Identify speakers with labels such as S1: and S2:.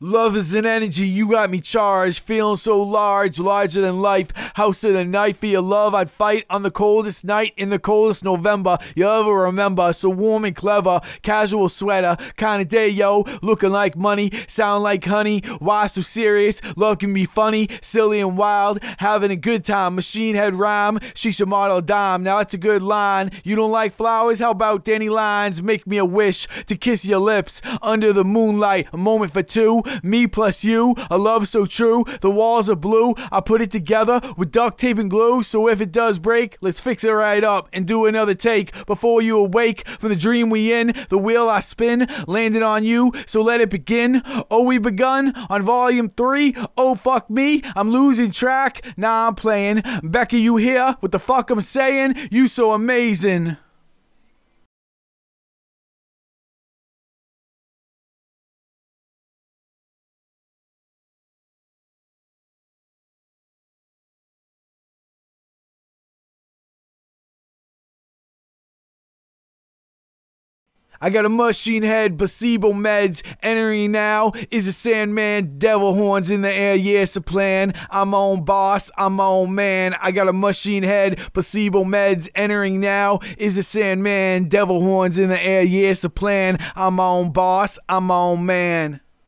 S1: Love is an energy, you got me charged. Feeling so large, larger than life. House of the night for your love, I'd fight on the coldest night in the coldest November. You ever remember? So warm and clever, casual sweater, kind of day, yo. Looking like money, sound like honey. Why so serious? Love can be funny, silly and wild. Having a good time, machine head rhyme. She's a model dime, now that's a good line. You don't like flowers? How about Danny Lines? Make me a wish to kiss your lips under the moonlight. A moment for two. Me plus you, a love so true. The walls are blue. I put it together with duct tape and glue. So if it does break, let's fix it right up and do another take before you awake from the dream we in. The wheel I spin landed on you. So let it begin. Oh, we begun on volume three. Oh, fuck me. I'm losing track. Now I'm playing. Becky, you here? What the fuck I'm saying? You so amazing. I got a machine head, placebo meds, entering now. Is a Sandman, devil horns in the air, yes, a plan. I'm own boss, I'm own man. I got a machine head, placebo meds, entering now. Is a Sandman, devil horns in the air, yes, a plan. I'm own boss, I'm own man.